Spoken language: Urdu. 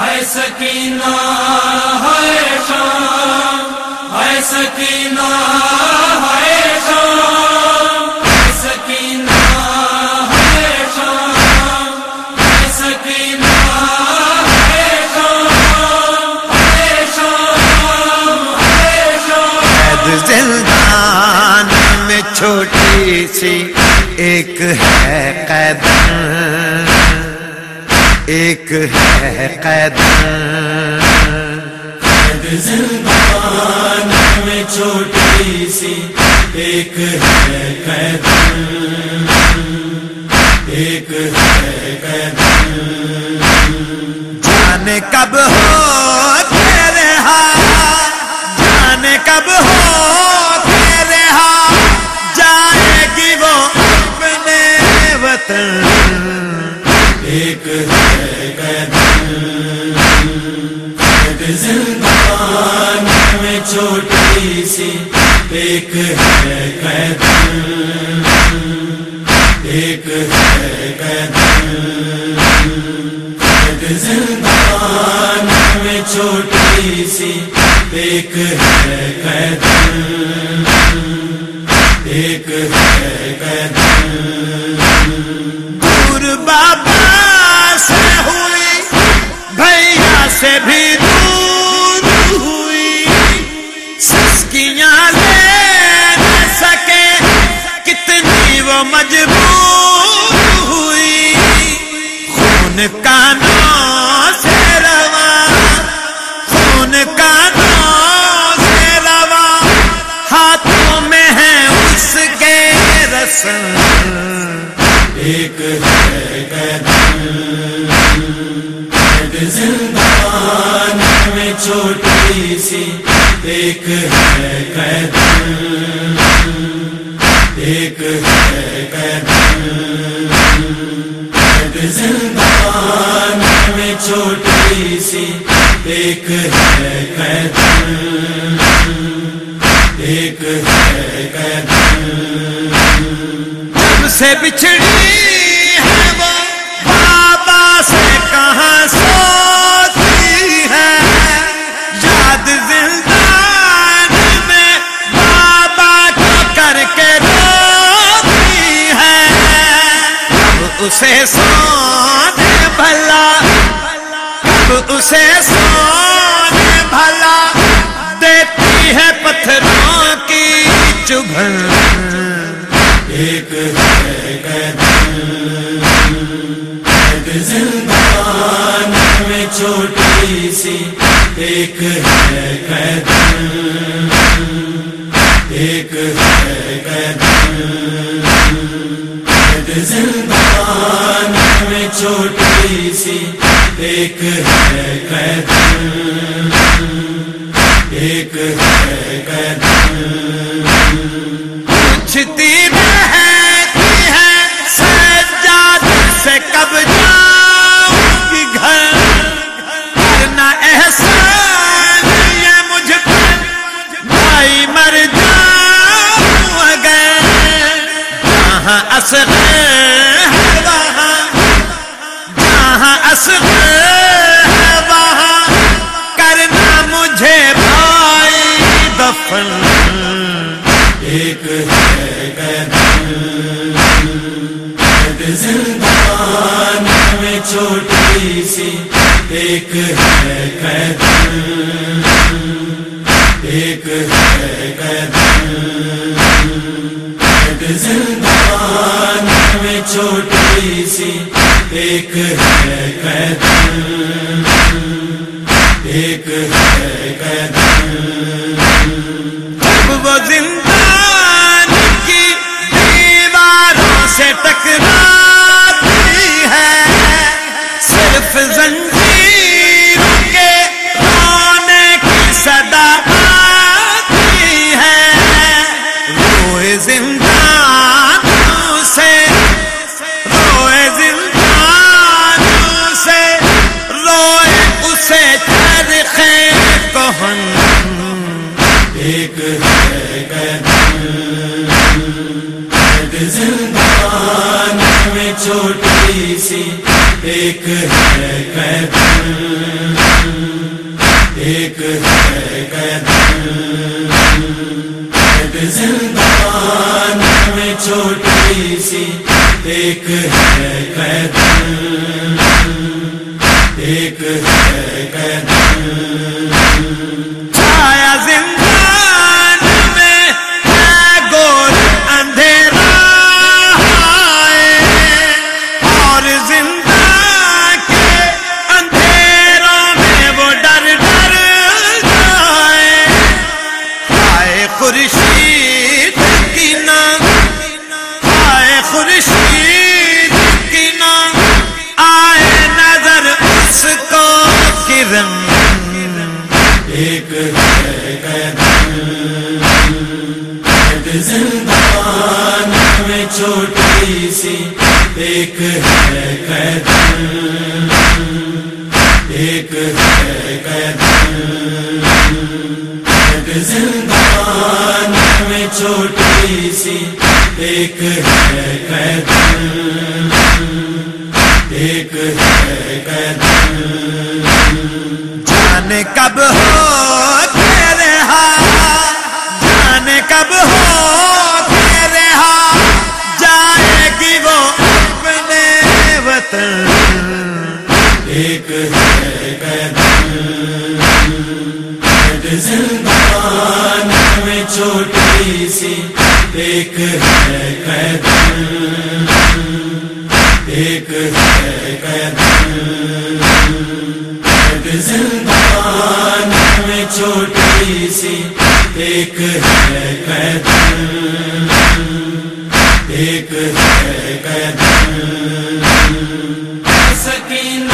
ہے سکینہ ہے شام ہے سکینہ ہے شام۔ ہے سکینہ ہے شام۔ ہے سکینہ ہے شام۔ ہے شام ہے شام۔ قید زندان میں چھوٹی سی ایک ہے قید ایک ہے قید زندان میں چھوٹی سی ایک ہے قید ایک ہے قید جانے کب ہو تیرے ہاں جانے کب ہو ایک ایک ہے قید، ایک ہے قید قید زندان میں چھوٹی سی، ایک ہے قید، ایک ہے قید۔ دور بابا سے ہوئی، بھیا سے بھی ایک ہے قید، ایک ہے قید قید زندان میں چھوٹی سی، ایک ہے قید، ایک ہے قید۔ جب سے بچھڑی اسے سونے بھلا دیتی ہے پتھروں کی چبھن ایک ہے قید قید زندان میں چھوٹی سی، ایک ہے قید ایک ہے قید قید زندان میں چھوٹی سی ایک ہے قید ایک ہے قید۔ پوچھتی میں جہاں ہے وہاں کرنا مجھے بھائی دفن۔ ایک ہے قید زندان میں چھوٹی سی۔ ایک ہے قید ایک ہے قید زندان میں چھوٹی سی۔ ایک ہے ایک ہے قید زندان میں چھوٹی سی ایک ہے قید ایک ہے قید زندان میں چھوٹی سی ایک ہے قیدن ایک ہے قیدن ایک ہے زندان میں چھوٹی سی، ایک ہے قیدن ایک ہے قیدن قید زندان میں چھوٹی سی، ایک ہے قیدن ایک ہے قیدن جانے کب ہو تیرے ہاتھ جانے کب ہو تیرے ہاتھ جائے گی وہ اپنے وطن۔ ایک ہے قیدن زندان میں چھوٹی سی۔ ایک ہے قیدن ایک ہے قیدن قید زندان میں چھوٹی سی ایک ہے قیدن ایک ہے قیدن سکینہ